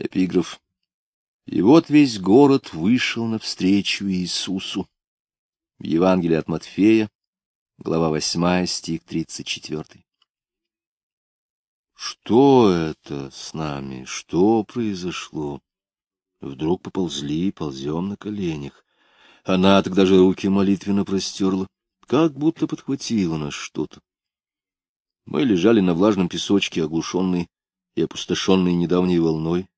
Эпиграф. И вот весь город вышел навстречу Иисусу. Евангелие от Матфея, глава 8, стих 34. Что это с нами? Что произошло? Вдруг поползли, ползем на коленях. Она тогда же руки молитвенно простерла, как будто подхватила нас что-то. Мы лежали на влажном песочке, оглушенные и опустошенные недавней волной,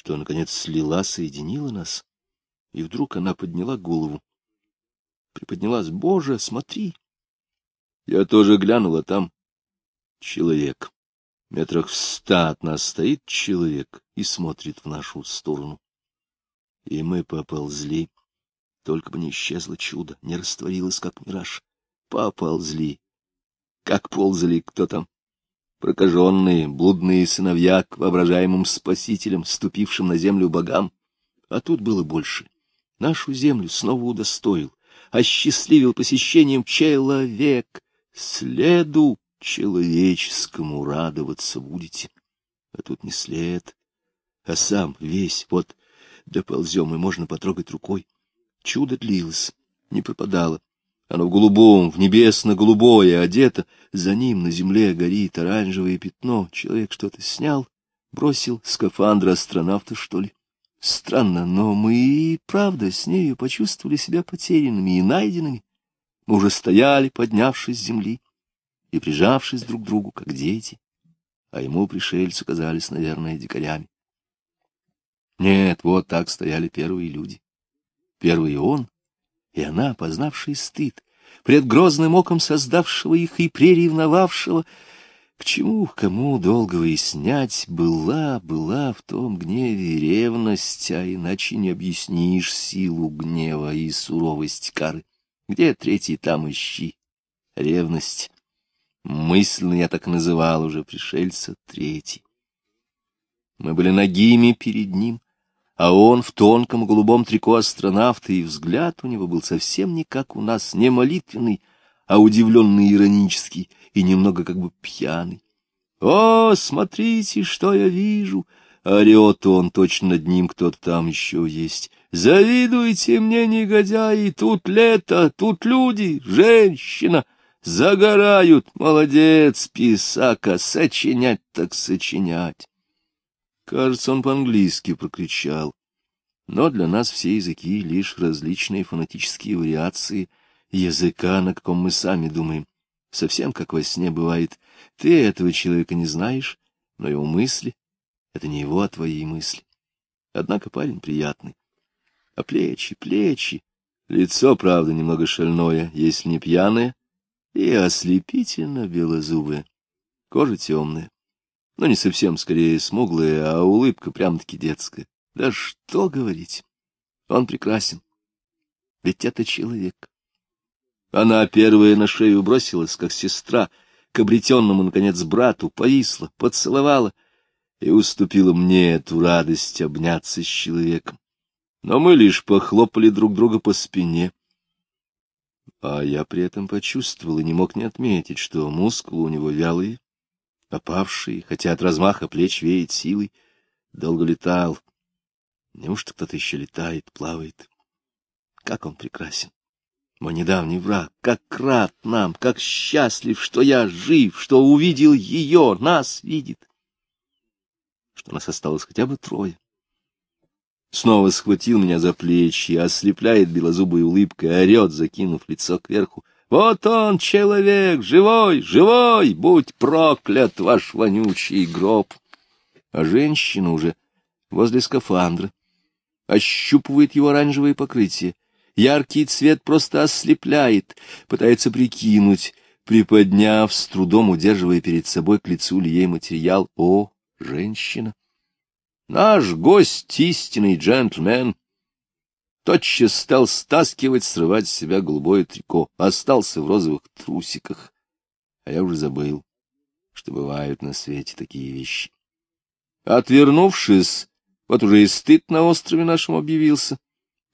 что, наконец, слила, соединила нас. И вдруг она подняла голову. Приподнялась. Боже, смотри! Я тоже глянула там. Человек. Метрах в ста от нас стоит человек и смотрит в нашу сторону. И мы поползли. Только бы не исчезло чудо, не растворилось, как мираж. Поползли как ползали кто там. Прокаженные, блудные сыновья к воображаемым спасителям, ступившим на землю богам. А тут было больше. Нашу землю снова удостоил, осчастливил посещением человек. Следу человеческому радоваться будете. А тут не след, а сам весь, вот, доползем, и можно потрогать рукой. Чудо длилось, не пропадало. Оно в голубом, в небесно-голубое одето. За ним на земле горит оранжевое пятно. Человек что-то снял, бросил скафандр астронавта, что ли. Странно, но мы и правда с нею почувствовали себя потерянными и найденными. Мы уже стояли, поднявшись с земли и прижавшись друг к другу, как дети, а ему пришельцы казались, наверное, дикарями. Нет, вот так стояли первые люди. Первый он, и она, познавшая стыд, пред грозным оком создавшего их и преревновавшего, к чему, кому долго выяснять, была, была в том гневе ревность, а иначе не объяснишь силу гнева и суровость кары. Где третий, там ищи. Ревность. Мысленно я так называл уже пришельца третий. Мы были нагими перед ним, а он в тонком голубом трико астронавта, и взгляд у него был совсем не как у нас, не молитвенный, а удивленный иронический и немного как бы пьяный. «О, смотрите, что я вижу!» Орет он, точно над ним кто-то там еще есть. «Завидуйте мне, негодяи, тут лето, тут люди, женщина!» Загорают, молодец, писака, сочинять так сочинять. Кажется, он по-английски прокричал. Но для нас все языки — лишь различные фонетические вариации языка, на каком мы сами думаем. Совсем как во сне бывает. Ты этого человека не знаешь, но его мысли — это не его, а твои мысли. Однако парень приятный. А плечи, плечи. Лицо, правда, немного шальное, если не пьяное, и ослепительно белозубое. Кожа темная но не совсем, скорее, смуглая, а улыбка прям-таки детская. Да что говорить, он прекрасен, ведь это человек. Она первая на шею бросилась, как сестра, к обретенному, наконец, брату, повисла, поцеловала и уступила мне эту радость обняться с человеком. Но мы лишь похлопали друг друга по спине. А я при этом почувствовал и не мог не отметить, что мускулы у него вялые, опавший, хотя от размаха плеч веет силой, долго летал. Неужто кто-то еще летает, плавает? Как он прекрасен! Мой недавний враг, как рад нам, как счастлив, что я жив, что увидел ее, нас видит, что нас осталось хотя бы трое. Снова схватил меня за плечи, ослепляет белозубой улыбкой, орет, закинув лицо кверху. Вот он, человек, живой, живой, будь проклят ваш вонючий гроб. А женщина уже возле скафандра ощупывает его оранжевое покрытие. Яркий цвет просто ослепляет, пытается прикинуть, приподняв, с трудом удерживая перед собой к лицу ли материал. О, женщина! Наш гость истинный джентльмен, тотчас стал стаскивать, срывать с себя голубое трико, остался в розовых трусиках. А я уже забыл, что бывают на свете такие вещи. Отвернувшись, вот уже и стыд на острове нашем объявился.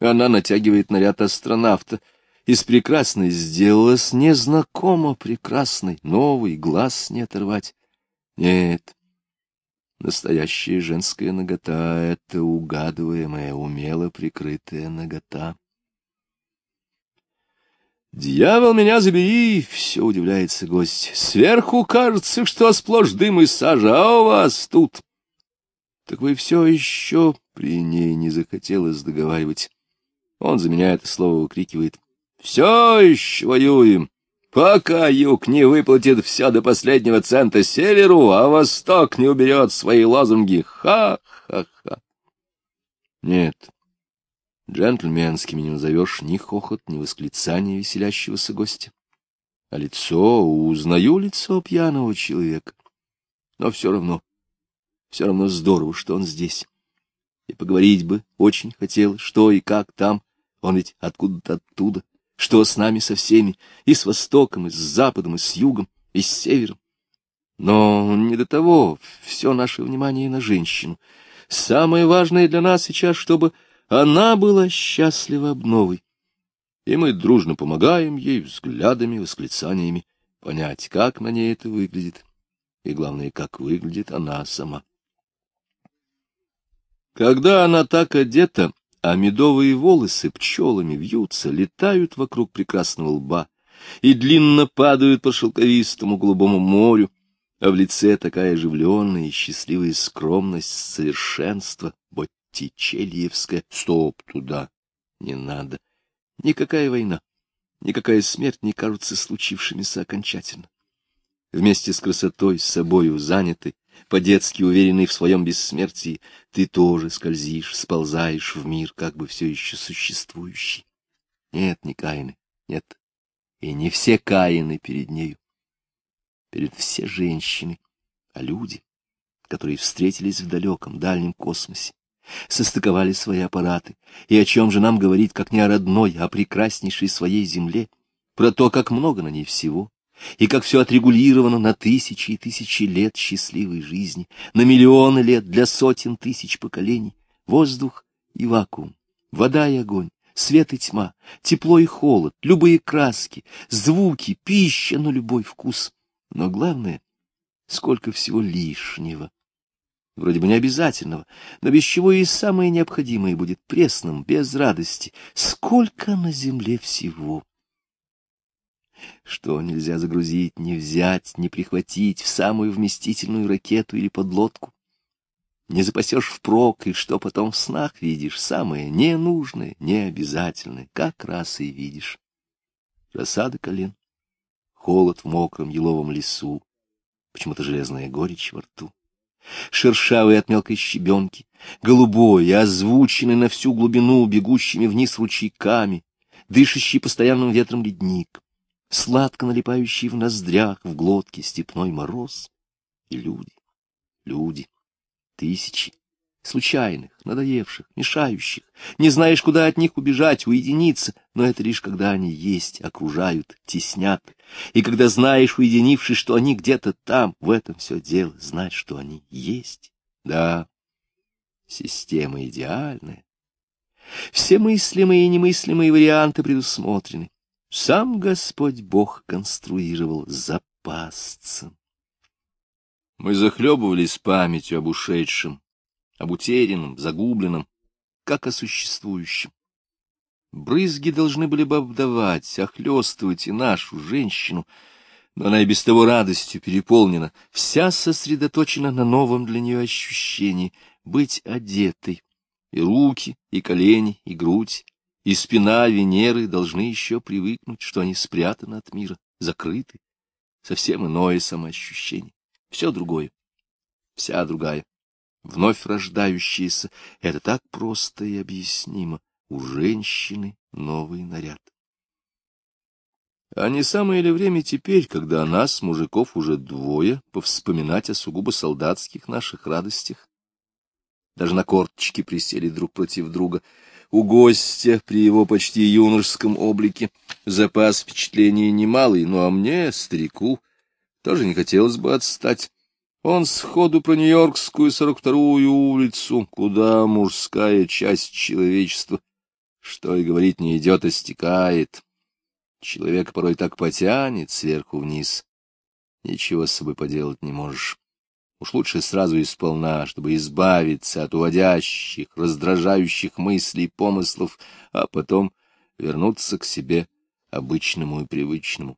Она натягивает наряд астронавта. Из прекрасной сделалась незнакомо прекрасной, новый глаз не оторвать. Нет, Настоящая женская нагота — это угадываемая, умело прикрытая нагота. «Дьявол, меня забери!» — все удивляется гость. «Сверху кажется, что сплошь дым и сажа, а у вас тут...» «Так вы все еще...» — при ней не захотелось договаривать. Он за меня это слово выкрикивает. «Все еще воюем! Пока юг не выплатит все до последнего цента северу, а восток не уберет свои лозунги. Ха-ха-ха. Нет, джентльменскими не назовешь ни хохот, ни восклицание веселящегося гостя. А лицо, узнаю лицо пьяного человека. Но все равно, все равно здорово, что он здесь. И поговорить бы очень хотел, что и как там, он ведь откуда-то оттуда что с нами со всеми, и с востоком, и с западом, и с югом, и с севером. Но не до того, все наше внимание на женщину. Самое важное для нас сейчас, чтобы она была счастлива обновой. И мы дружно помогаем ей взглядами, восклицаниями понять, как на ней это выглядит, и, главное, как выглядит она сама. Когда она так одета, а медовые волосы пчелами вьются, летают вокруг прекрасного лба и длинно падают по шелковистому голубому морю, а в лице такая оживленная и счастливая скромность, совершенство, Боттичельевская. Стоп, туда не надо. Никакая война, никакая смерть не кажутся случившимися окончательно. Вместе с красотой, с собою занятой, по-детски уверенный в своем бессмертии, ты тоже скользишь, сползаешь в мир, как бы все еще существующий. Нет, не Каины, нет, и не все Каины перед нею. Перед все женщины, а люди, которые встретились в далеком, дальнем космосе, состыковали свои аппараты, и о чем же нам говорить, как не о родной, а о прекраснейшей своей земле, про то, как много на ней всего, и как все отрегулировано на тысячи и тысячи лет счастливой жизни, на миллионы лет для сотен тысяч поколений, воздух и вакуум, вода и огонь, свет и тьма, тепло и холод, любые краски, звуки, пища, но любой вкус. Но главное, сколько всего лишнего. Вроде бы не обязательного, но без чего и самое необходимое будет пресным, без радости. Сколько на земле всего! Что нельзя загрузить, не взять, не прихватить в самую вместительную ракету или подлодку. Не запасешь впрок, и что потом в снах видишь, самое ненужное, необязательное, как раз и видишь. Рассада колен, холод в мокром еловом лесу, почему-то железная горечь во рту, шершавые от мелкой щебенки, голубой, озвученный на всю глубину бегущими вниз ручейками, дышащий постоянным ветром ледник сладко налипающий в ноздрях, в глотке степной мороз. И люди, люди, тысячи, случайных, надоевших, мешающих, не знаешь, куда от них убежать, уединиться, но это лишь когда они есть, окружают, теснят, и когда знаешь, уединившись, что они где-то там, в этом все дело, знать, что они есть. Да, система идеальная. Все мыслимые и немыслимые варианты предусмотрены. Сам Господь Бог конструировал запасцем. Мы захлебывались памятью об ушедшем, об утерянном, загубленном, как о существующем. Брызги должны были бы обдавать, охлестывать и нашу женщину, но она и без того радостью переполнена, вся сосредоточена на новом для нее ощущении — быть одетой. И руки, и колени, и грудь, и спина Венеры должны еще привыкнуть, что они спрятаны от мира, закрыты. Совсем иное самоощущение, все другое, вся другая, вновь рождающаяся. Это так просто и объяснимо. У женщины новый наряд. А не самое ли время теперь, когда нас, мужиков, уже двое, повспоминать о сугубо солдатских наших радостях? Даже на корточки присели друг против друга — у гостя при его почти юношеском облике запас впечатлений немалый, ну а мне, старику, тоже не хотелось бы отстать. Он сходу про Нью-Йоркскую сорок вторую улицу, куда мужская часть человечества, что и говорить не идет, а стекает. Человек порой так потянет сверху вниз. Ничего с собой поделать не можешь. Уж лучше сразу и сполна, чтобы избавиться от уводящих, раздражающих мыслей помыслов, а потом вернуться к себе обычному и привычному.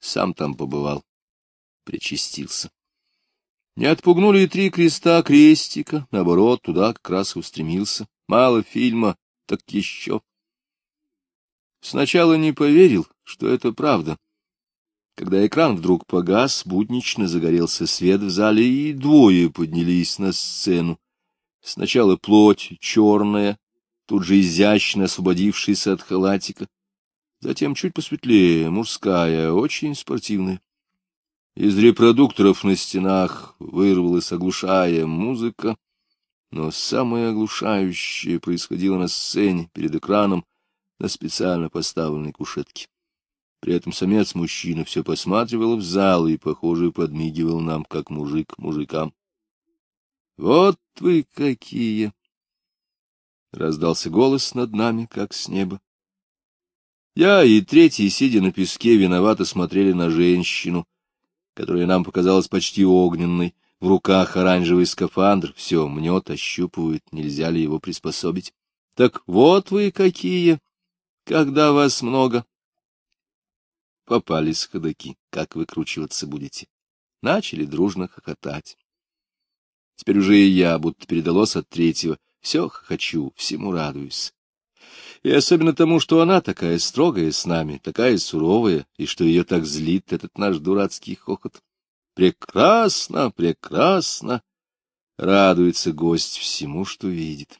Сам там побывал, причастился. Не отпугнули и три креста крестика, наоборот, туда как раз и устремился. Мало фильма, так еще. Сначала не поверил, что это правда. Когда экран вдруг погас, буднично загорелся свет в зале, и двое поднялись на сцену. Сначала плоть черная, тут же изящно освободившаяся от халатика, затем чуть посветлее, мужская, очень спортивная. Из репродукторов на стенах вырвалась оглушая музыка, но самое оглушающее происходило на сцене, перед экраном, на специально поставленной кушетке. При этом самец-мужчина все посматривал в зал и, похоже, подмигивал нам, как мужик мужикам. — Вот вы какие! — раздался голос над нами, как с неба. Я и третий, сидя на песке, виновато смотрели на женщину, которая нам показалась почти огненной. В руках оранжевый скафандр, все мнет, ощупывает, нельзя ли его приспособить. Так вот вы какие, когда вас много. Попались ходаки, как выкручиваться будете. Начали дружно хохотать. Теперь уже и я, будто передалось от третьего, все хочу, всему радуюсь. И особенно тому, что она такая строгая с нами, такая суровая, и что ее так злит этот наш дурацкий хохот. Прекрасно, прекрасно! Радуется гость всему, что видит.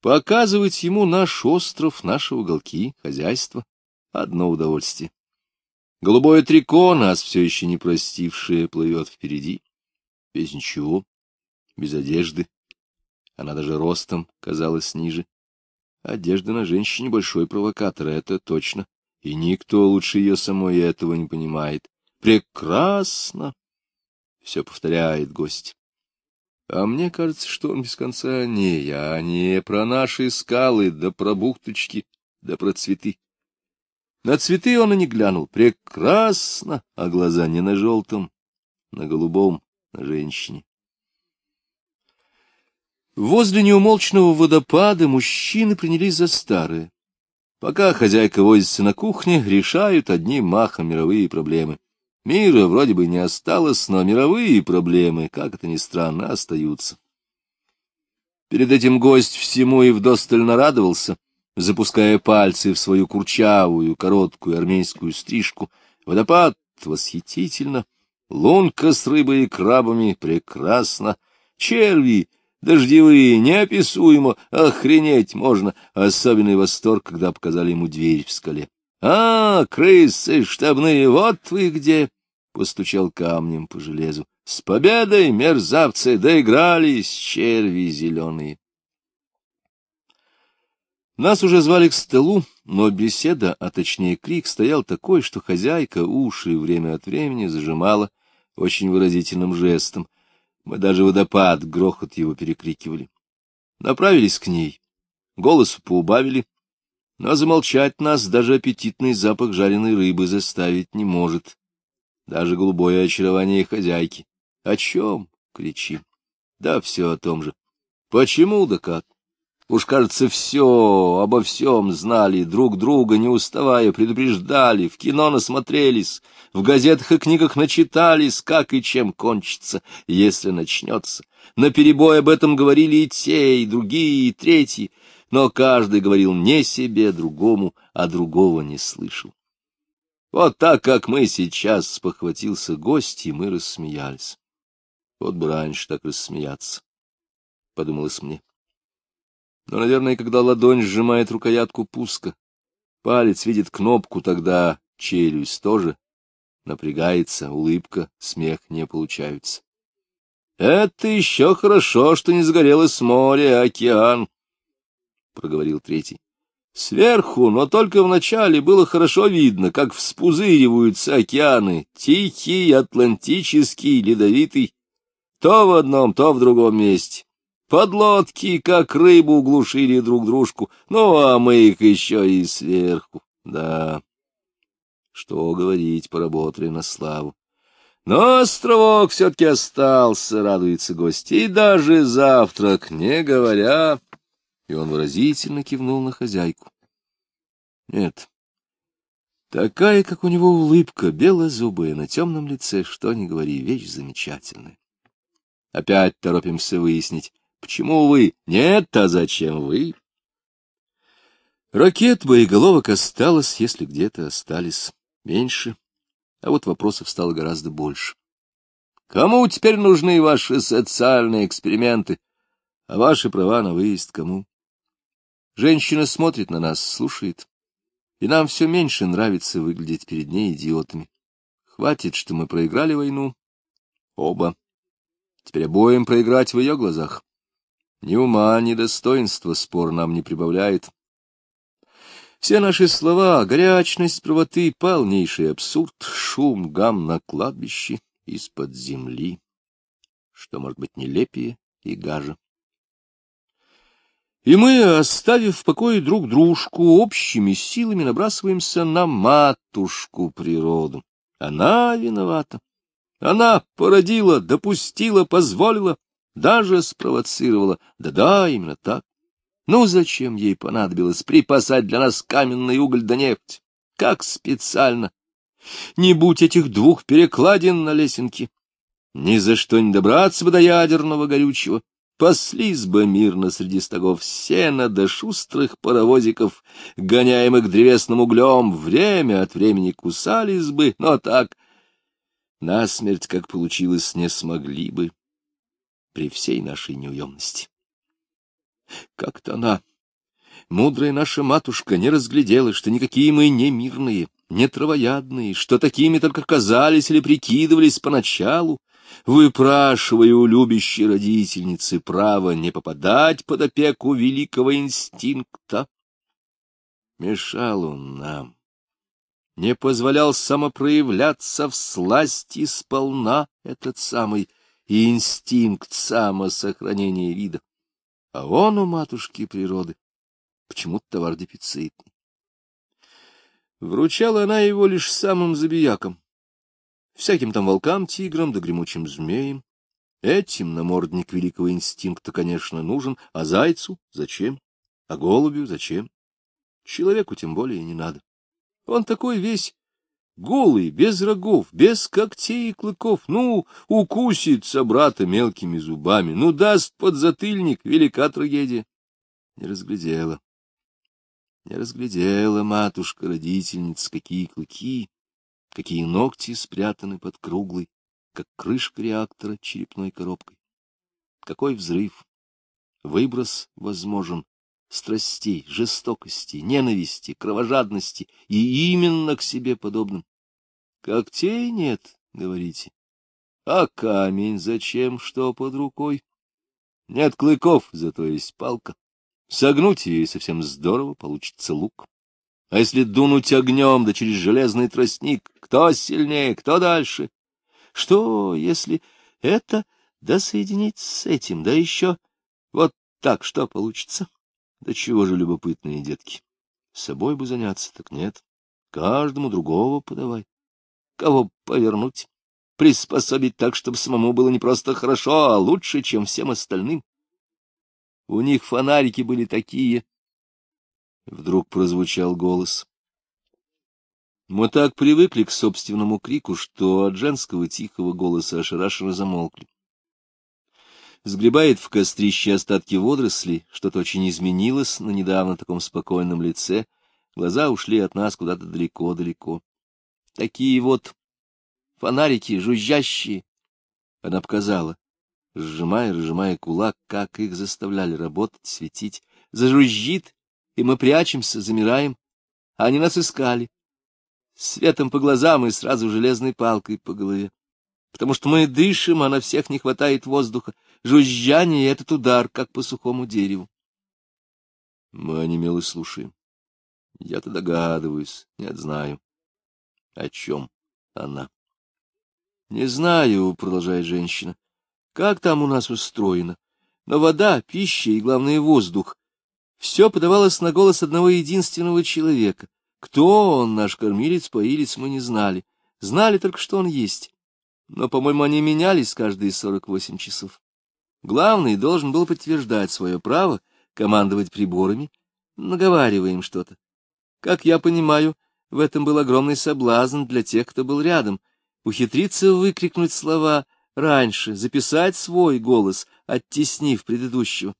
Показывать ему наш остров, наши уголки, хозяйство — одно удовольствие. Голубое трико, нас все еще не простившее, плывет впереди. Без ничего, без одежды. Она даже ростом казалась ниже. Одежда на женщине большой провокатор, это точно. И никто лучше ее самой этого не понимает. Прекрасно! Все повторяет гость. А мне кажется, что он без конца не я, не про наши скалы, да про бухточки, да про цветы. На цветы он и не глянул. Прекрасно, а глаза не на желтом, на голубом, на женщине. Возле неумолчного водопада мужчины принялись за старое. Пока хозяйка возится на кухне, решают одним махом мировые проблемы. Мира вроде бы не осталось, но мировые проблемы, как это ни странно, остаются. Перед этим гость всему и вдосталь нарадовался, запуская пальцы в свою курчавую, короткую армейскую стрижку. Водопад восхитительно, лунка с рыбой и крабами прекрасно, черви дождевые, неописуемо, охренеть можно, особенный восторг, когда показали ему дверь в скале. — А, крысы штабные, вот вы где! — постучал камнем по железу. — С победой, мерзавцы, доигрались, черви зеленые! Нас уже звали к столу, но беседа, а точнее крик, стоял такой, что хозяйка уши время от времени зажимала очень выразительным жестом. Мы даже водопад, грохот его перекрикивали. Направились к ней, голос поубавили, но замолчать нас даже аппетитный запах жареной рыбы заставить не может. Даже голубое очарование хозяйки. О чем? — кричим. Да все о том же. Почему да как? Уж, кажется, все, обо всем знали, друг друга не уставая предупреждали, в кино насмотрелись, в газетах и книгах начитались, как и чем кончится, если начнется. На перебой об этом говорили и те, и другие, и третьи, но каждый говорил не себе, другому, а другого не слышал. Вот так, как мы сейчас, спохватился гость, и мы рассмеялись. Вот бы раньше так рассмеяться, — подумалось мне. Но, наверное, когда ладонь сжимает рукоятку пуска, палец видит кнопку, тогда челюсть тоже напрягается, улыбка, смех не получаются. — Это еще хорошо, что не загорелось море, океан, — проговорил третий. Сверху, но только вначале было хорошо видно, как вспузыриваются океаны, тихий, атлантический, ледовитый, то в одном, то в другом месте. Подлодки, как рыбу, глушили друг дружку, ну, а мы их еще и сверху, да. Что говорить, поработали на славу. Но островок все-таки остался, радуется гость, и даже завтрак, не говоря... И он выразительно кивнул на хозяйку. Нет, такая, как у него улыбка, белозубая, на темном лице, что ни говори, вещь замечательная. Опять торопимся выяснить, почему вы? Нет, а зачем вы? Ракет боеголовок осталось, если где-то остались меньше, а вот вопросов стало гораздо больше. Кому теперь нужны ваши социальные эксперименты? А ваши права на выезд кому? Женщина смотрит на нас, слушает, и нам все меньше нравится выглядеть перед ней идиотами. Хватит, что мы проиграли войну. Оба. Теперь обоим проиграть в ее глазах. Ни ума, ни достоинства спор нам не прибавляет. Все наши слова, горячность правоты, полнейший абсурд, шум, гам на кладбище из-под земли, что может быть нелепее и гаже. И мы, оставив в покое друг дружку, общими силами набрасываемся на матушку природу. Она виновата. Она породила, допустила, позволила, даже спровоцировала. Да-да, именно так. Ну, зачем ей понадобилось припасать для нас каменный уголь да нефть? Как специально? Не будь этих двух перекладин на лесенке, ни за что не добраться бы до ядерного горючего. Паслись бы мирно среди стогов сена до шустрых паровозиков, гоняемых древесным углем, время от времени кусались бы, но так насмерть, как получилось, не смогли бы при всей нашей неуемности. Как-то она, мудрая наша матушка, не разглядела, что никакие мы не мирные, не травоядные, что такими только казались или прикидывались поначалу, выпрашивая у любящей родительницы право не попадать под опеку великого инстинкта. Мешал он нам, не позволял самопроявляться в сласти сполна этот самый инстинкт самосохранения вида а он у матушки природы почему-то товар дефицитный. Вручала она его лишь самым забиякам, всяким там волкам, тиграм да гремучим змеям. Этим намордник великого инстинкта, конечно, нужен, а зайцу зачем? А голубю зачем? Человеку тем более не надо. Он такой весь голый, без рогов, без когтей и клыков, ну, укусит собрата мелкими зубами, ну, даст подзатыльник, велика трагедия. Не разглядела. Не разглядела матушка-родительница, какие клыки, какие ногти спрятаны под круглой, как крышка реактора черепной коробкой. Какой взрыв, выброс возможен, страстей, жестокости, ненависти, кровожадности и именно к себе подобным. Когтей нет, говорите. А камень зачем, что под рукой? Нет клыков, зато есть палка. Согнуть ее, и совсем здорово, получится лук. А если дунуть огнем, да через железный тростник, кто сильнее, кто дальше? Что, если это да соединить с этим, да еще вот так, что получится? Да чего же любопытные детки? С собой бы заняться, так нет. Каждому другого подавай. Кого повернуть? Приспособить так, чтобы самому было не просто хорошо, а лучше, чем всем остальным. У них фонарики были такие. Вдруг прозвучал голос. Мы так привыкли к собственному крику, что от женского тихого голоса ошарашенно замолкли сгребает в кострище остатки водорослей, что-то очень изменилось на недавно таком спокойном лице, глаза ушли от нас куда-то далеко-далеко. Такие вот фонарики жужжащие, она показала, сжимая, разжимая кулак, как их заставляли работать, светить. Зажужжит, и мы прячемся, замираем, а они нас искали. Светом по глазам и сразу железной палкой по голове. Потому что мы дышим, а на всех не хватает воздуха жужжание и этот удар, как по сухому дереву. Мы онемело слушаем. Я-то догадываюсь, нет, знаю. О чем она? Не знаю, продолжает женщина, как там у нас устроено. Но вода, пища и, главное, воздух. Все подавалось на голос одного единственного человека. Кто он, наш кормилец, поилец, мы не знали. Знали только, что он есть. но, по-моему, они менялись каждые сорок восемь часов. Главный должен был подтверждать свое право командовать приборами, наговаривая им что-то. Как я понимаю, в этом был огромный соблазн для тех, кто был рядом, ухитриться выкрикнуть слова раньше, записать свой голос, оттеснив предыдущего.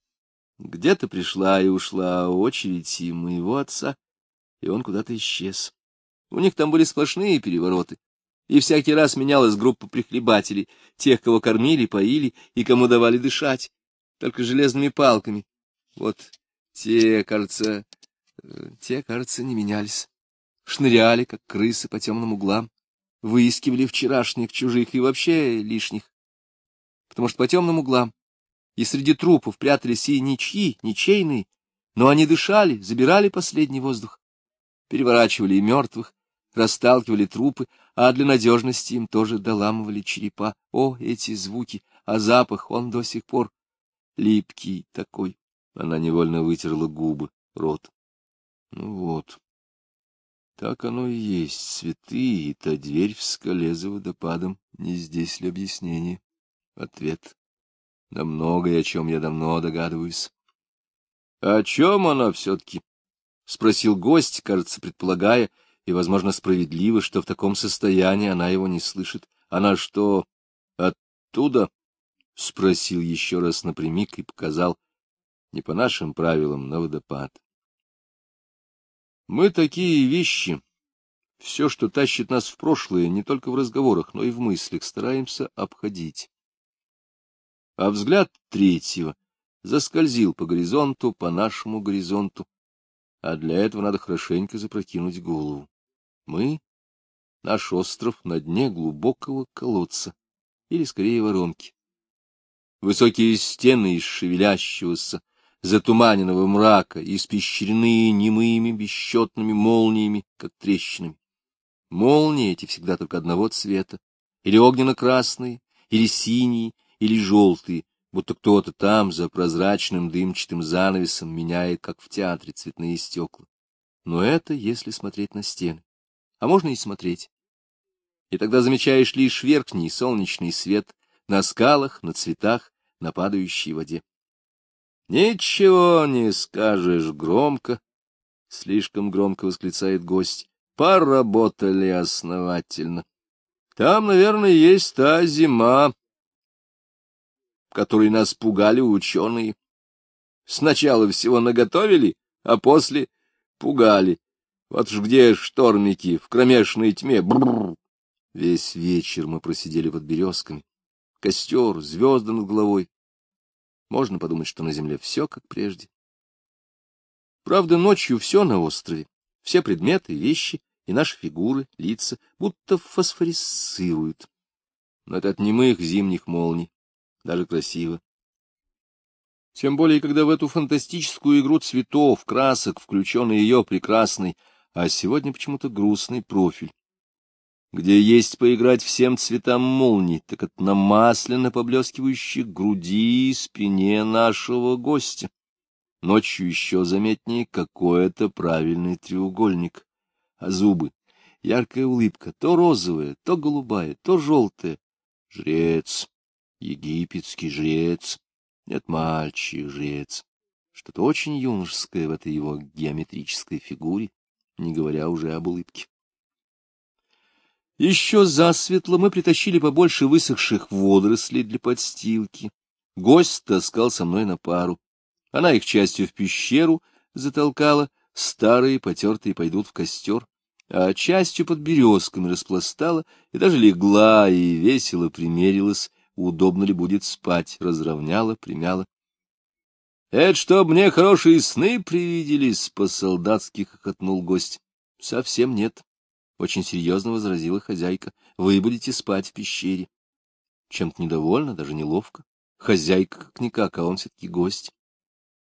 Где-то пришла и ушла очередь и моего отца, и он куда-то исчез. У них там были сплошные перевороты, и всякий раз менялась группа прихлебателей, тех, кого кормили, поили и кому давали дышать, только железными палками. Вот те, кажется, э, те, кажется, не менялись. Шныряли, как крысы, по темным углам, выискивали вчерашних, чужих и вообще лишних. Потому что по темным углам и среди трупов прятались и ничьи, ничейные, но они дышали, забирали последний воздух, переворачивали и мертвых, расталкивали трупы, а для надежности им тоже доламывали черепа. О, эти звуки! А запах, он до сих пор липкий такой. Она невольно вытерла губы, рот. Ну вот. Так оно и есть, цветы, и та дверь в скале за водопадом. Не здесь ли объяснение? Ответ на многое, о чем я давно догадываюсь. — О чем она все-таки? — спросил гость, кажется, предполагая, и, возможно, справедливо, что в таком состоянии она его не слышит. — Она что, оттуда? — спросил еще раз напрямик и показал, не по нашим правилам, на водопад. Мы такие вещи, все, что тащит нас в прошлое, не только в разговорах, но и в мыслях, стараемся обходить а взгляд третьего заскользил по горизонту, по нашему горизонту, а для этого надо хорошенько запрокинуть голову. Мы — наш остров на дне глубокого колодца, или, скорее, воронки. Высокие стены из шевелящегося, затуманенного мрака, испещрены немыми бесчетными молниями, как трещинами. Молнии эти всегда только одного цвета, или огненно-красные, или синие, или желтые, будто кто-то там за прозрачным дымчатым занавесом меняет, как в театре, цветные стекла. Но это если смотреть на стены. А можно и смотреть. И тогда замечаешь лишь верхний солнечный свет на скалах, на цветах, на падающей воде. Ничего не скажешь громко, слишком громко восклицает гость. Поработали основательно. Там, наверное, есть та зима, которой нас пугали ученые. Сначала всего наготовили, а после пугали. Вот ж где штормики, в кромешной тьме. Бррр. Весь вечер мы просидели под березками. Костер, звезды над головой. Можно подумать, что на земле все как прежде. Правда, ночью все на острове, все предметы, вещи и наши фигуры, лица, будто фосфорисцируют. Но это от немых зимних молний даже красиво. Тем более, когда в эту фантастическую игру цветов, красок включен ее прекрасный, а сегодня почему-то грустный профиль. Где есть поиграть всем цветам молний, так это на масляно поблескивающей груди и спине нашего гостя. Ночью еще заметнее какой-то правильный треугольник. А зубы, яркая улыбка, то розовая, то голубая, то желтая. Жрец египетский жрец, нет, мальчик жрец. Что-то очень юношеское в этой его геометрической фигуре, не говоря уже об улыбке. Еще засветло мы притащили побольше высохших водорослей для подстилки. Гость таскал со мной на пару. Она их частью в пещеру затолкала, старые потертые пойдут в костер, а частью под березками распластала и даже легла и весело примерилась, удобно ли будет спать, разровняла, примяла. — Это чтоб мне хорошие сны привиделись, — по-солдатски хохотнул гость. — Совсем нет, — очень серьезно возразила хозяйка. — Вы будете спать в пещере. Чем-то недовольна, даже неловко. Хозяйка как-никак, а он все-таки гость.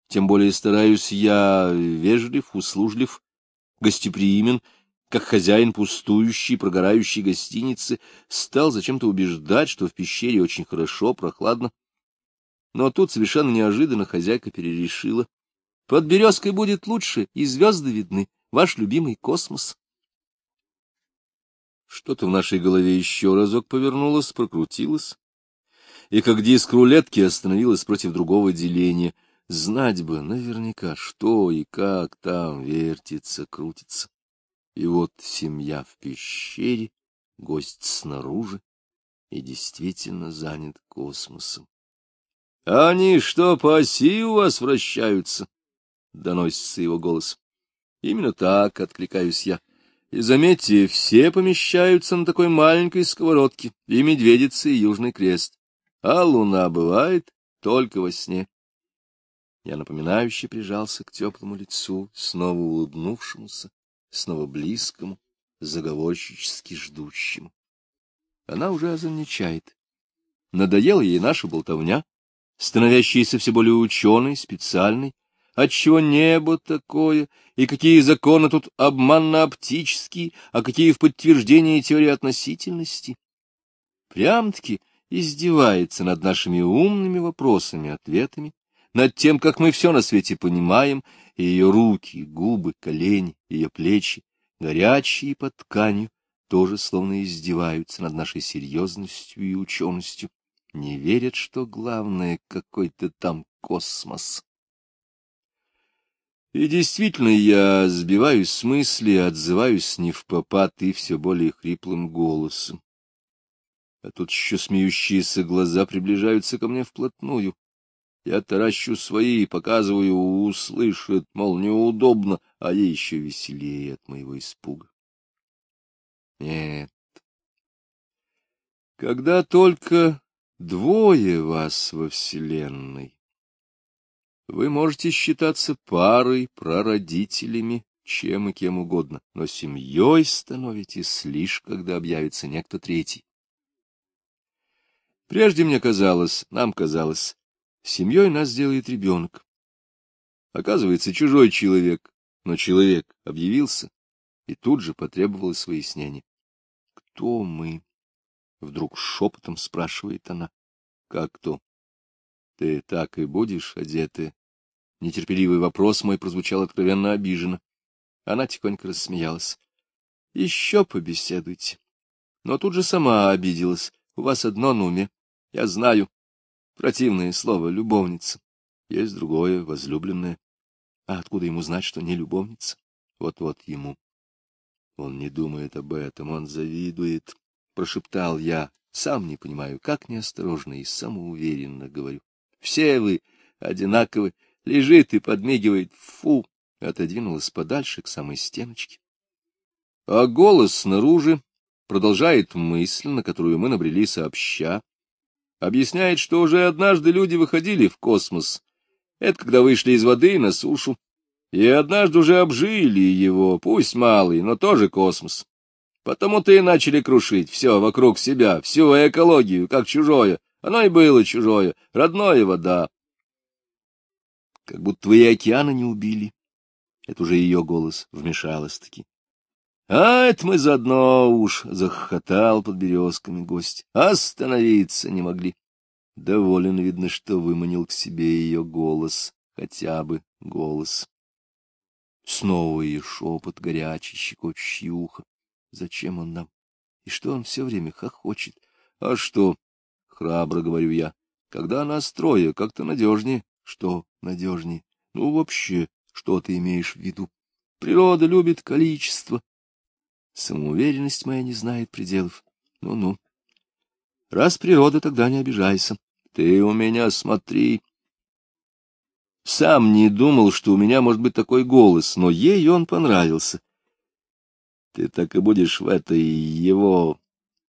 Тем более стараюсь я вежлив, услужлив, гостеприимен, как хозяин пустующей, прогорающей гостиницы, стал зачем-то убеждать, что в пещере очень хорошо, прохладно. Но тут совершенно неожиданно хозяйка перерешила. Под березкой будет лучше, и звезды видны, ваш любимый космос. Что-то в нашей голове еще разок повернулось, прокрутилось, и как диск рулетки остановилось против другого деления. Знать бы наверняка, что и как там вертится, крутится. И вот семья в пещере, гость снаружи, и действительно занят космосом. — Они что, по оси у вас вращаются? — доносится его голос. — Именно так, — откликаюсь я. И заметьте, все помещаются на такой маленькой сковородке, и медведица, и южный крест. А луна бывает только во сне. Я напоминающе прижался к теплому лицу, снова улыбнувшемуся, снова близкому, заговорщически ждущему. Она уже озорничает. Надоела ей наша болтовня, становящаяся все более ученой, специальной, отчего небо такое, и какие законы тут обманно-оптические, а какие в подтверждении теории относительности. Прям-таки издевается над нашими умными вопросами, ответами, над тем, как мы все на свете понимаем, и ее руки, губы, колени, ее плечи, горячие под тканью, тоже словно издеваются над нашей серьезностью и ученостью, не верят, что главное какой-то там космос. И действительно, я сбиваюсь с мысли, отзываюсь не в попад и все более хриплым голосом. А тут еще смеющиеся глаза приближаются ко мне вплотную. Я таращу свои показываю, услышит, мол, неудобно, а ей еще веселее от моего испуга. Нет. Когда только двое вас во Вселенной, вы можете считаться парой, прародителями, чем и кем угодно, но семьей становитесь лишь, когда объявится некто третий. Прежде мне казалось, нам казалось, семьей нас делает ребенок. Оказывается, чужой человек, но человек объявился, и тут же потребовалось выяснение. Кто мы? Вдруг шепотом спрашивает она. Как кто? Ты так и будешь одеты? Нетерпеливый вопрос мой прозвучал откровенно обиженно. Она тихонько рассмеялась. Еще побеседуйте. Но тут же сама обиделась. У вас одно на уме. Я знаю. Противное слово — любовница. Есть другое — возлюбленное. А откуда ему знать, что не любовница? Вот-вот ему. Он не думает об этом, он завидует. Прошептал я. Сам не понимаю, как неосторожно и самоуверенно говорю. Все вы одинаковы. Лежит и подмигивает. Фу! Отодвинулась подальше к самой стеночке. А голос снаружи продолжает мысль, на которую мы набрели сообща. Объясняет, что уже однажды люди выходили в космос. Это когда вышли из воды на сушу. И однажды уже обжили его, пусть малый, но тоже космос. Потому-то и начали крушить все вокруг себя, всю экологию, как чужое. Оно и было чужое, родное вода. Как будто твои океаны не убили. Это уже ее голос вмешалась-таки. — А это мы заодно уж, — захохотал под березками гость. — Остановиться не могли. Доволен, видно, что выманил к себе ее голос, хотя бы голос. Снова и шепот горячий, щекочущий ухо. Зачем он нам? И что он все время хохочет? А что? Храбро говорю я. Когда нас трое, как-то надежнее. Что надежнее? Ну, вообще, что ты имеешь в виду? Природа любит количество. Самоуверенность моя не знает пределов. Ну-ну. Раз природа, тогда не обижайся. Ты у меня смотри. Сам не думал, что у меня может быть такой голос, но ей он понравился. Ты так и будешь в этой его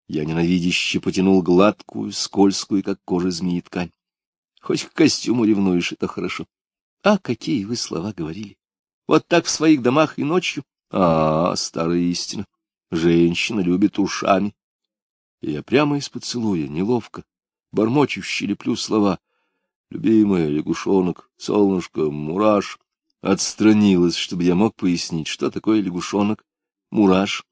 я ненавидяще потянул гладкую, скользкую, как кожа змеи, ткань. Хоть к костюму ревнуешь, это хорошо. А какие вы слова говорили? Вот так в своих домах и ночью? А, старая истина. Женщина любит ушами. Я прямо из поцелуя, неловко, бормочущий леплю слова. Любимая, лягушонок, солнышко, мураш. Отстранилась, чтобы я мог пояснить, что такое лягушонок, мураш.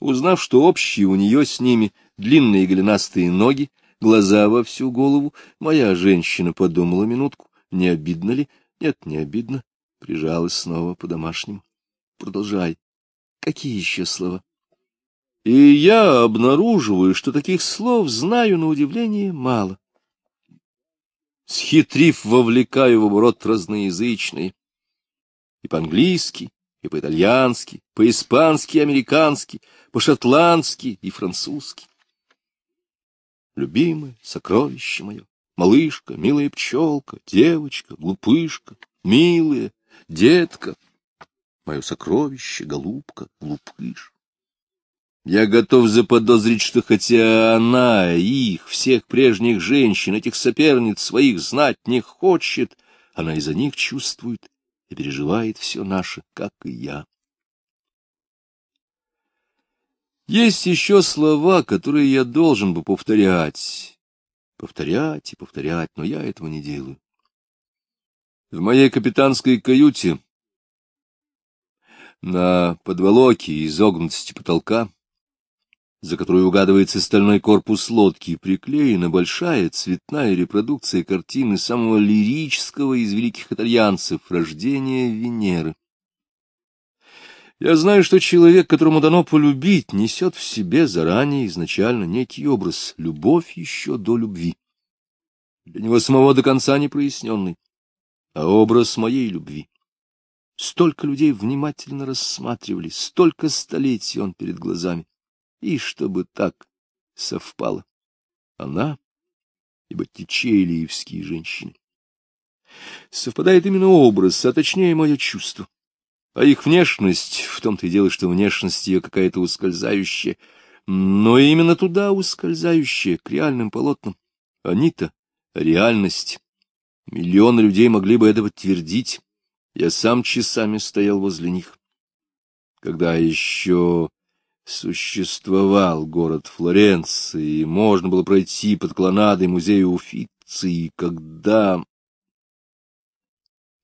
Узнав, что общие у нее с ними длинные голенастые ноги, глаза во всю голову, моя женщина подумала минутку, не обидно ли? Нет, не обидно. Прижалась снова по-домашнему. Продолжай. Какие еще слова? и я обнаруживаю, что таких слов знаю на удивление мало. Схитрив, вовлекаю в оборот разноязычные. И по-английски, и по-итальянски, по-испански, американски, по-шотландски и французски. Любимое сокровище мое, малышка, милая пчелка, девочка, глупышка, милая, детка, мое сокровище, голубка, глупыш. Я готов заподозрить, что хотя она, их, всех прежних женщин, этих соперниц своих знать не хочет, она и за них чувствует и переживает все наше, как и я. Есть еще слова, которые я должен бы повторять, повторять и повторять, но я этого не делаю. В моей капитанской каюте на подволоке изогнутости потолка за которой угадывается стальной корпус лодки, приклеена большая цветная репродукция картины самого лирического из великих итальянцев «Рождение Венеры». Я знаю, что человек, которому дано полюбить, несет в себе заранее изначально некий образ, любовь еще до любви. Для него самого до конца не проясненный, а образ моей любви. Столько людей внимательно рассматривали, столько столетий он перед глазами и чтобы так совпало. Она и боттичелиевские женщины. Совпадает именно образ, а точнее мое чувство. А их внешность, в том-то и дело, что внешность ее какая-то ускользающая, но именно туда ускользающая, к реальным полотнам. Они-то реальность. Миллионы людей могли бы это подтвердить. Я сам часами стоял возле них. Когда еще существовал город Флоренции, и можно было пройти под клонадой музея Уффици, когда...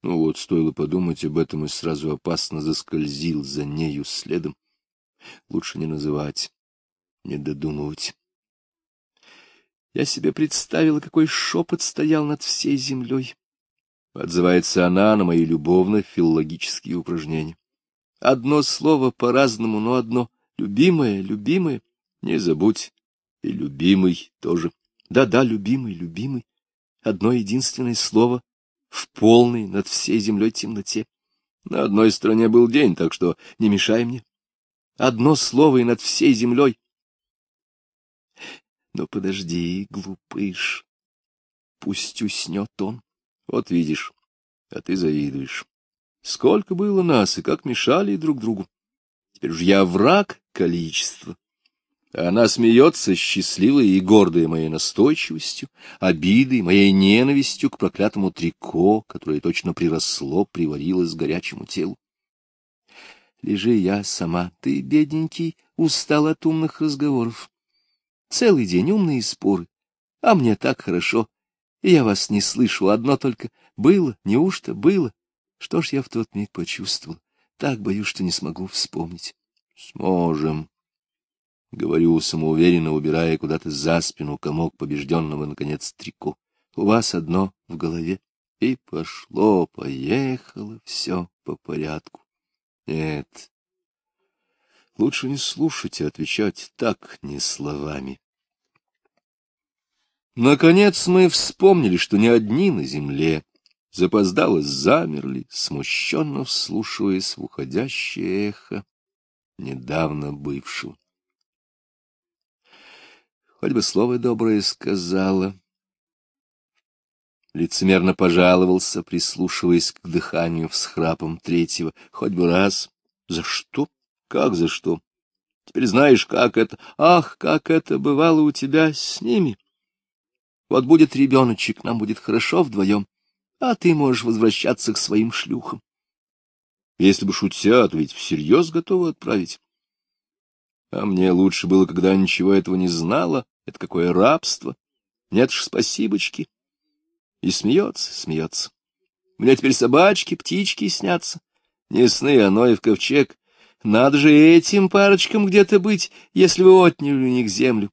Ну вот, стоило подумать об этом, и сразу опасно заскользил за нею следом. Лучше не называть, не додумывать. Я себе представила, какой шепот стоял над всей землей. Отзывается она на мои любовно-филологические упражнения. Одно слово по-разному, но одно — Любимая, любимая, не забудь, и любимый тоже. Да-да, любимый, любимый. Одно единственное слово в полной над всей землей темноте. На одной стороне был день, так что не мешай мне. Одно слово и над всей землей. Но подожди, глупыш, пусть уснет он. Вот видишь, а ты завидуешь. Сколько было нас, и как мешали друг другу. Теперь уж я враг количества. Она смеется, счастливая и гордая моей настойчивостью, обидой, моей ненавистью к проклятому трико, которое точно приросло, приварилось к горячему телу. Лежи я сама, ты, бедненький, устал от умных разговоров. Целый день умные споры, а мне так хорошо. Я вас не слышу, одно только было, неужто было? Что ж я в тот миг почувствовал? Так боюсь, что не смогу вспомнить. Сможем. Говорю самоуверенно, убирая куда-то за спину комок побежденного, наконец, трико. У вас одно в голове. И пошло, поехало, все по порядку. Нет, лучше не слушать и отвечать так, не словами. Наконец мы вспомнили, что не одни на земле, запоздало замерли, смущенно вслушиваясь в уходящее эхо недавно бывшего. Хоть бы слово доброе сказала. Лицемерно пожаловался, прислушиваясь к дыханию всхрапом третьего. Хоть бы раз. За что? Как за что? Теперь знаешь, как это... Ах, как это бывало у тебя с ними! Вот будет ребеночек, нам будет хорошо вдвоем а ты можешь возвращаться к своим шлюхам. Если бы шутя, то ведь всерьез готовы отправить. А мне лучше было, когда ничего этого не знала. Это какое рабство. Нет ж спасибочки. И смеется, смеется. Мне теперь собачки, птички снятся. Не сны, а Ноев ковчег. Надо же этим парочкам где-то быть, если вы отняли у них землю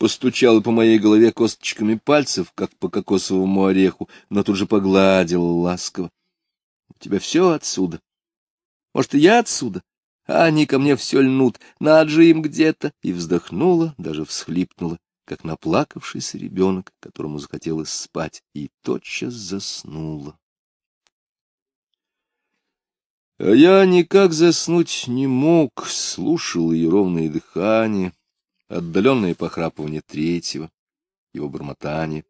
постучала по моей голове косточками пальцев, как по кокосовому ореху, но тут же погладила ласково. — тебя все отсюда. Может, и я отсюда? а они ко мне все льнут, над же им где-то, и вздохнула, даже всхлипнула, как наплакавшийся ребенок, которому захотелось спать, и тотчас заснула. А я никак заснуть не мог, слушал ее ровное дыхание, отдаленное похрапывание третьего, его бормотание,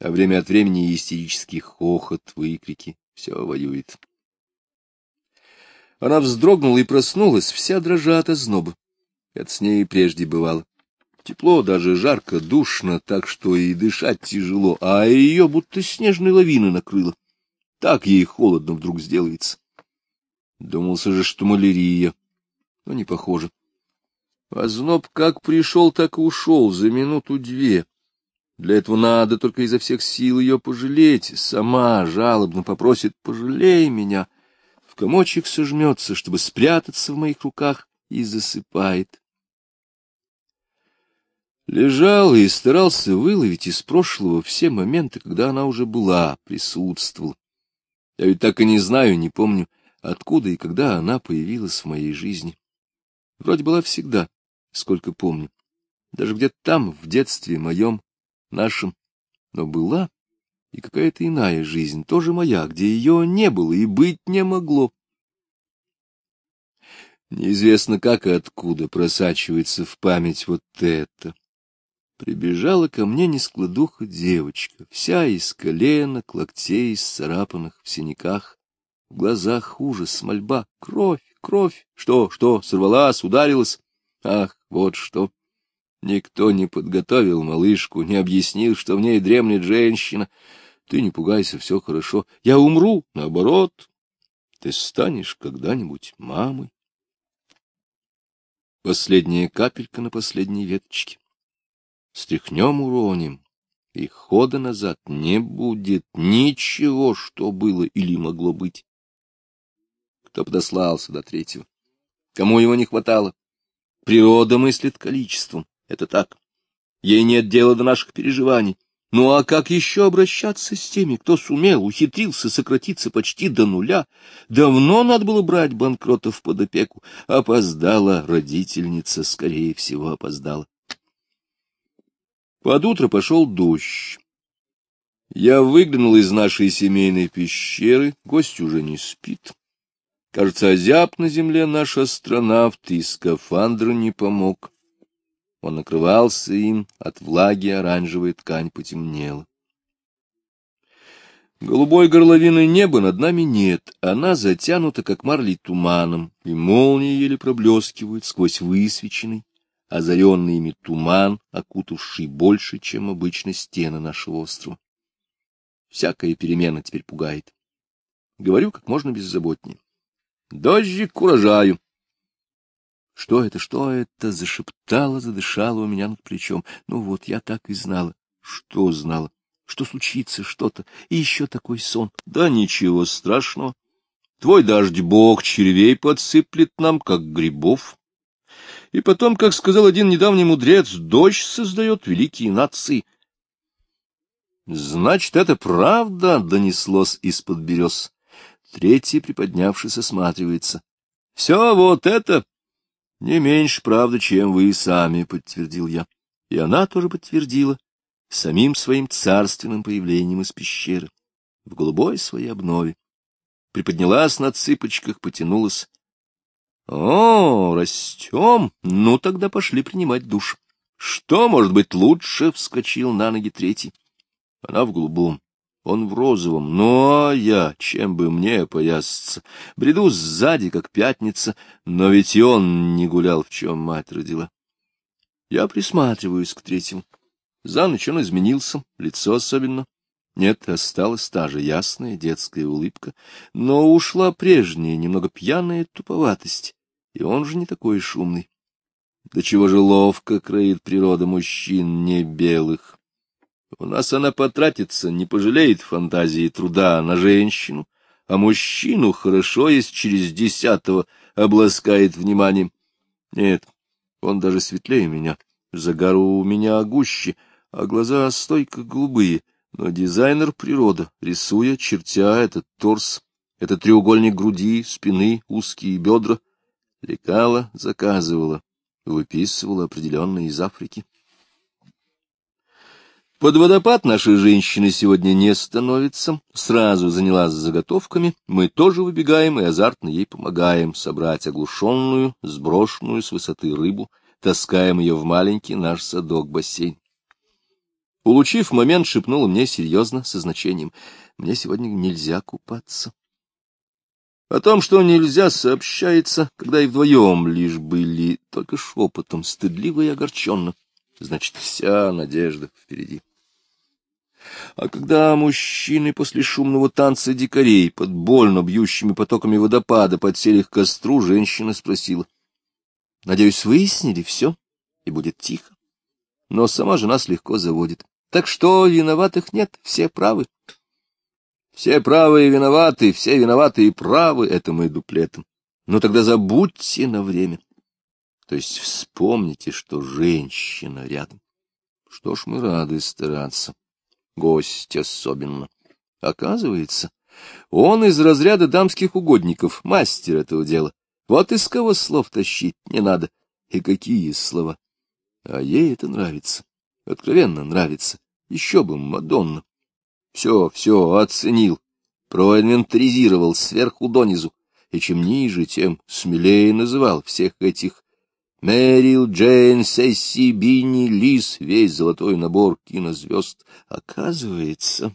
а время от времени истерический хохот, выкрики, все воюет. Она вздрогнула и проснулась, вся дрожа от озноба. Это с ней и прежде бывало. Тепло, даже жарко, душно, так что и дышать тяжело, а ее будто снежной лавины накрыло. Так ей холодно вдруг сделается. Думался же, что малярия, но не похоже. А зноб как пришел, так и ушел за минуту-две. Для этого надо только изо всех сил ее пожалеть. Сама жалобно попросит «пожалей меня». В комочек сожмется, чтобы спрятаться в моих руках, и засыпает. Лежал и старался выловить из прошлого все моменты, когда она уже была, присутствовала. Я ведь так и не знаю, не помню, откуда и когда она появилась в моей жизни. Вроде была всегда, сколько помню. Даже где-то там, в детстве моем, нашем. Но была и какая-то иная жизнь, тоже моя, где ее не было и быть не могло. Неизвестно, как и откуда просачивается в память вот это. Прибежала ко мне нескладуха девочка, вся из коленок, локтей, исцарапанных в синяках, в глазах ужас, мольба, кровь, кровь. Что, что, сорвалась, ударилась? Ах, вот что. Никто не подготовил малышку, не объяснил, что в ней дремлет женщина. Ты не пугайся, все хорошо. Я умру, наоборот. Ты станешь когда-нибудь мамой. Последняя капелька на последней веточке. Стряхнем, уроним, и хода назад не будет ничего, что было или могло быть кто подослал сюда третьего. Кому его не хватало? Природа мыслит количеством. Это так. Ей нет дела до наших переживаний. Ну а как еще обращаться с теми, кто сумел, ухитрился сократиться почти до нуля? Давно надо было брать банкротов под опеку. Опоздала родительница, скорее всего, опоздала. Под утро пошел дождь. Я выглянул из нашей семейной пещеры, гость уже не спит. Кажется, озяб на земле наш астронавт, и скафандр не помог. Он накрывался им, от влаги оранжевая ткань потемнела. Голубой горловины неба над нами нет, она затянута, как марлей, туманом, и молнии еле проблескивают сквозь высвеченный, озаренный ими туман, окутавший больше, чем обычно стены нашего острова. Всякая перемена теперь пугает. Говорю как можно беззаботнее. Дождик к урожаю. Что это, что это? Зашептала, задышала у меня над плечом. Ну вот, я так и знала. Что знала? Что случится что-то. И еще такой сон. Да ничего страшного. Твой дождь бог червей подсыплет нам, как грибов. И потом, как сказал один недавний мудрец, дождь создает великие нации. Значит, это правда, донеслось из-под берез. Третий, приподнявшись, осматривается. — Все вот это не меньше, правда, чем вы сами, — подтвердил я. И она тоже подтвердила самим своим царственным появлением из пещеры, в голубой своей обнове. Приподнялась на цыпочках, потянулась. — О, растем! Ну, тогда пошли принимать душ. — Что может быть лучше? — вскочил на ноги третий. Она в голубом. Он в розовом, ну а я, чем бы мне опоясаться, бреду сзади, как пятница, но ведь и он не гулял, в чем мать родила. Я присматриваюсь к третьему. За ночь он изменился, лицо особенно. Нет, осталась та же ясная детская улыбка, но ушла прежняя, немного пьяная туповатость, и он же не такой шумный. До чего же ловко кроит природа мужчин не белых. У нас она потратится, не пожалеет фантазии и труда на женщину, а мужчину хорошо, если через десятого обласкает вниманием. Нет, он даже светлее меня, загар у меня гуще, а глаза стойко голубые, но дизайнер природа, рисуя, чертя этот торс, этот треугольник груди, спины, узкие бедра, Лекала, заказывала, выписывала определенно из Африки. Под водопад наши женщины сегодня не становятся. Сразу занялась заготовками. Мы тоже выбегаем и азартно ей помогаем собрать оглушенную, сброшенную с высоты рыбу, таскаем ее в маленький наш садок-бассейн. Улучив момент, шепнула мне серьезно, со значением. Мне сегодня нельзя купаться. О том, что нельзя, сообщается, когда и вдвоем лишь были, только шепотом, стыдливо и огорченно. Значит, вся надежда впереди. А когда мужчины после шумного танца дикарей под больно бьющими потоками водопада подсели к костру, женщина спросила. — Надеюсь, выяснили все, и будет тихо. Но сама же нас легко заводит. Так что виноватых нет, все правы. Все правы и виноваты, все виноваты и правы, это мы дуплетом. Но тогда забудьте на время. То есть вспомните, что женщина рядом. Что ж, мы рады стараться гость особенно. Оказывается, он из разряда дамских угодников, мастер этого дела. Вот из кого слов тащить не надо. И какие слова. А ей это нравится. Откровенно нравится. Еще бы, Мадонна. Все, все, оценил. Проинвентаризировал сверху донизу. И чем ниже, тем смелее называл всех этих Мэрил, Джейн, Сесси, Бинни, Лис, весь золотой набор кинозвезд. Оказывается,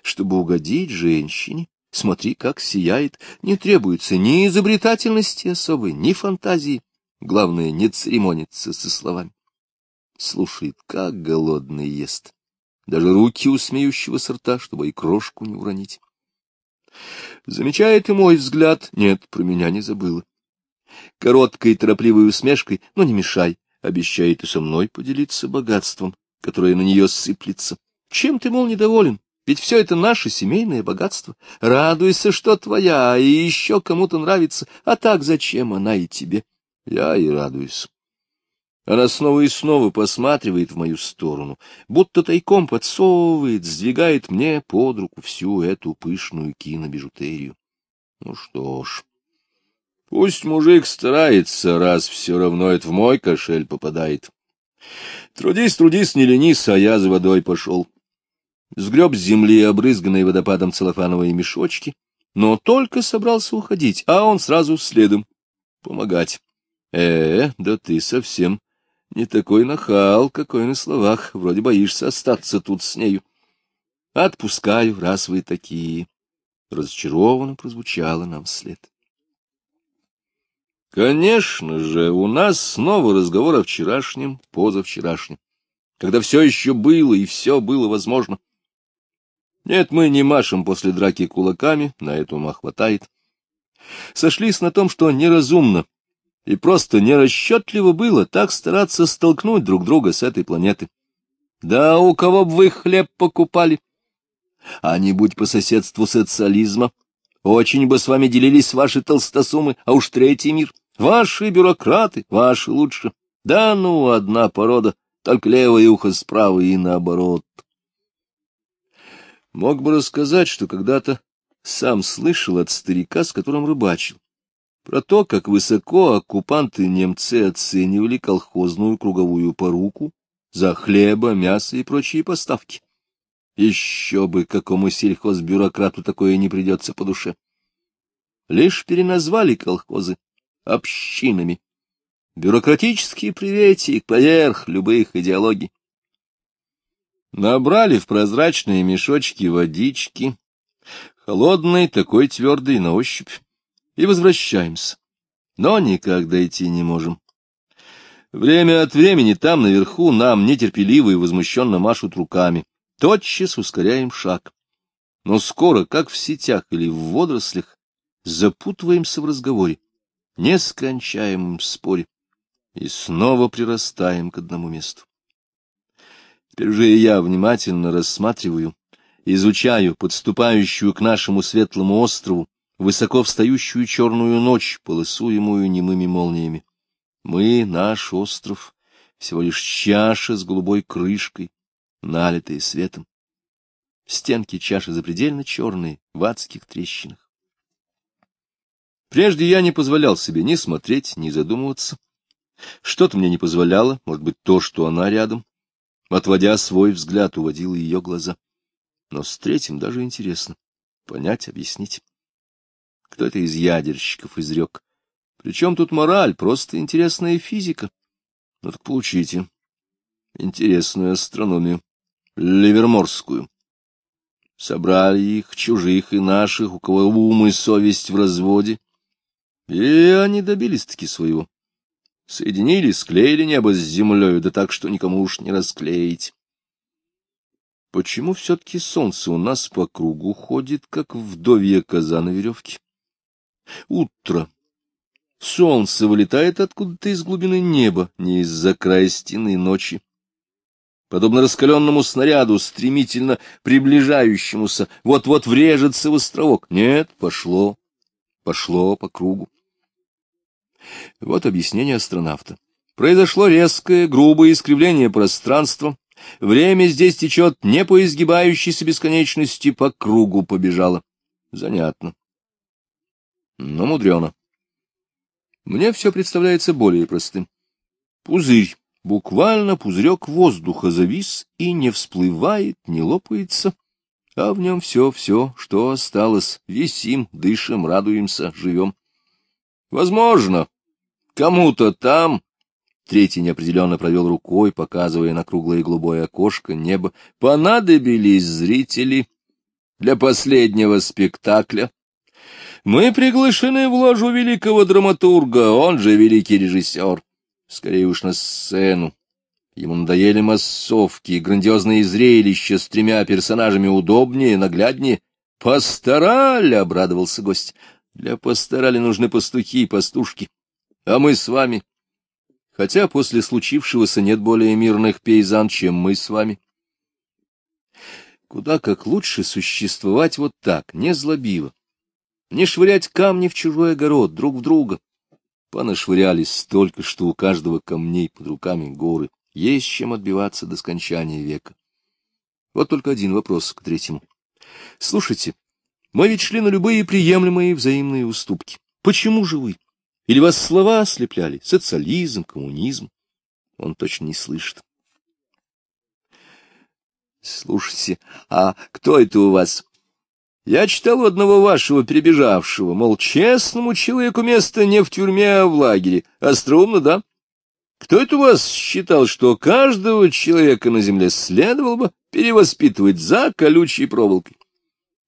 чтобы угодить женщине, смотри, как сияет, не требуется ни изобретательности особой, ни фантазии. Главное, не церемониться со словами. Слушает, как голодный ест. Даже руки у смеющего рта, чтобы и крошку не уронить. Замечает и мой взгляд. Нет, про меня не забыла короткой торопливой усмешкой, но не мешай, обещает и со мной поделиться богатством, которое на нее сыплется. Чем ты, мол, недоволен? Ведь все это наше семейное богатство. Радуйся, что твоя, и еще кому-то нравится. А так зачем она и тебе? Я и радуюсь. Она снова и снова посматривает в мою сторону, будто тайком подсовывает, сдвигает мне под руку всю эту пышную кинобижутерию. Ну что ж, Пусть мужик старается, раз все равно это в мой кошель попадает. Трудись, трудись, не ленись, а я за водой пошел. Сгреб с земли обрызганные водопадом целлофановые мешочки, но только собрался уходить, а он сразу следом помогать. Э, да ты совсем не такой нахал, какой на словах, вроде боишься остаться тут с нею. Отпускаю, раз вы такие. Разочарованно прозвучало нам вслед. Конечно же, у нас снова разговор о вчерашнем, позавчерашнем, когда все еще было и все было возможно. Нет, мы не машем после драки кулаками, на это ума хватает. Сошлись на том, что неразумно и просто нерасчетливо было так стараться столкнуть друг друга с этой планеты. Да у кого бы вы хлеб покупали? А не будь по соседству социализма, очень бы с вами делились ваши толстосумы, а уж третий мир — Ваши бюрократы, ваши лучше. Да ну, одна порода, только левое ухо справа и наоборот. Мог бы рассказать, что когда-то сам слышал от старика, с которым рыбачил, про то, как высоко оккупанты-немцы оценивали колхозную круговую поруку за хлеба, мясо и прочие поставки. Еще бы какому сельхозбюрократу такое не придется по душе. Лишь переназвали колхозы общинами. Бюрократический приветик поверх любых идеологий. Набрали в прозрачные мешочки водички, холодной, такой твердой на ощупь, и возвращаемся. Но никак дойти не можем. Время от времени там наверху нам нетерпеливо и возмущенно машут руками. Тотчас ускоряем шаг. Но скоро, как в сетях или в водорослях, запутываемся в разговоре нескончаемом споре, и снова прирастаем к одному месту. Теперь же я внимательно рассматриваю, изучаю подступающую к нашему светлому острову, высоко встающую черную ночь, полосуемую немыми молниями. Мы, наш остров, всего лишь чаша с голубой крышкой, налитая светом. Стенки чаши запредельно черные, в адских трещинах. Прежде я не позволял себе ни смотреть, ни задумываться. Что-то мне не позволяло, может быть, то, что она рядом. Отводя свой взгляд, уводил ее глаза. Но с третьим даже интересно. Понять, объяснить. Кто это из ядерщиков изрек? Причем тут мораль, просто интересная физика. Ну так получите. Интересную астрономию. Ливерморскую. Собрали их, чужих и наших, у кого ум и совесть в разводе. И они добились-таки своего. Соединили, склеили небо с землей, да так, что никому уж не расклеить. Почему все-таки солнце у нас по кругу ходит, как вдовья коза на веревке? Утро. Солнце вылетает откуда-то из глубины неба, не из-за края стены ночи. Подобно раскаленному снаряду, стремительно приближающемуся, вот-вот врежется в островок. Нет, пошло, пошло по кругу. Вот объяснение астронавта. Произошло резкое, грубое искривление пространства. Время здесь течет не по изгибающейся бесконечности, по кругу побежало. Занятно. Но мудрено. Мне все представляется более простым. Пузырь, буквально пузырек воздуха завис и не всплывает, не лопается, а в нем все-все, что осталось, висим, дышим, радуемся, живем. Возможно, Кому-то там... Третий неопределенно провел рукой, показывая на круглое голубое окошко небо. Понадобились зрители для последнего спектакля. Мы приглашены в ложу великого драматурга, он же великий режиссер. Скорее уж на сцену. Ему надоели массовки, грандиозные зрелища с тремя персонажами удобнее, нагляднее. «Пастораль!» — обрадовался гость. «Для пасторали нужны пастухи и пастушки. А мы с вами. Хотя после случившегося нет более мирных пейзан, чем мы с вами. Куда как лучше существовать вот так, не злобиво. Не швырять камни в чужой огород, друг в друга. Понашвырялись столько, что у каждого камней под руками горы. Есть чем отбиваться до скончания века. Вот только один вопрос к третьему. Слушайте, мы ведь шли на любые приемлемые взаимные уступки. Почему же вы? Или вас слова ослепляли? Социализм, коммунизм? Он точно не слышит. Слушайте, а кто это у вас? Я читал одного вашего перебежавшего, мол, честному человеку место не в тюрьме, а в лагере. Остроумно, да? Кто это у вас считал, что каждого человека на земле следовало бы перевоспитывать за колючей проволокой?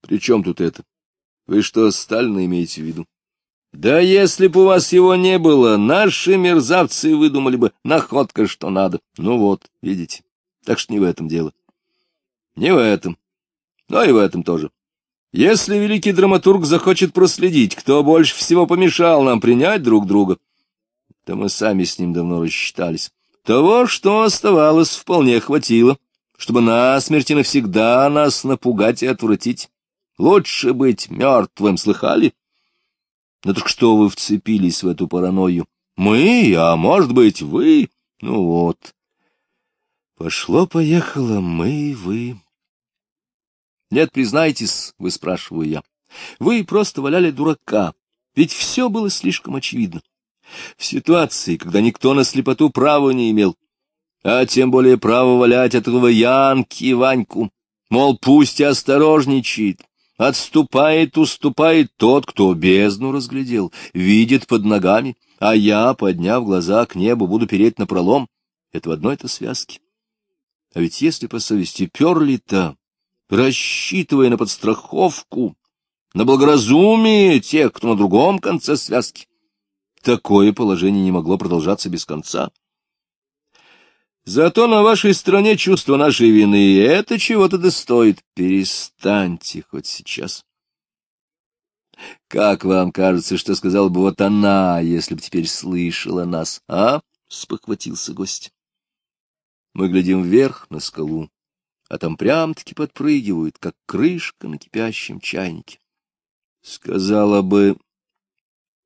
При чем тут это? Вы что, Сталина имеете в виду? Да если бы у вас его не было, наши мерзавцы выдумали бы находка, что надо. Ну вот, видите, так что не в этом дело. Не в этом, но и в этом тоже. Если великий драматург захочет проследить, кто больше всего помешал нам принять друг друга, то мы сами с ним давно рассчитались. Того, что оставалось, вполне хватило, чтобы насмерть и навсегда нас напугать и отвратить. Лучше быть мертвым, слыхали? Ну так что вы вцепились в эту паранойю? Мы, а может быть, вы? Ну вот. Пошло-поехало, мы вы. Нет, признайтесь, вы спрашиваю я. Вы просто валяли дурака, ведь все было слишком очевидно. В ситуации, когда никто на слепоту права не имел, а тем более право валять этого Янки Ваньку, мол, пусть осторожничает, Отступает, уступает тот, кто бездну разглядел, видит под ногами, а я, подняв глаза к небу, буду переть напролом. Это в одной-то связке. А ведь если по совести перли-то, рассчитывая на подстраховку, на благоразумие тех, кто на другом конце связки, такое положение не могло продолжаться без конца. Зато на вашей стороне чувство нашей вины, и это чего-то достоит. Перестаньте хоть сейчас. Как вам кажется, что сказала бы вот она, если бы теперь слышала нас, а? — спохватился гость. Мы глядим вверх на скалу, а там прям-таки подпрыгивают, как крышка на кипящем чайнике. Сказала бы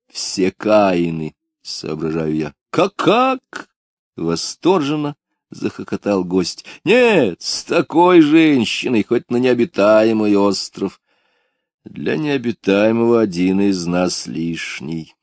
все каины, — соображаю я. Как-как? Восторженно — захохотал гость. — Нет, с такой женщиной, хоть на необитаемый остров. Для необитаемого один из нас лишний.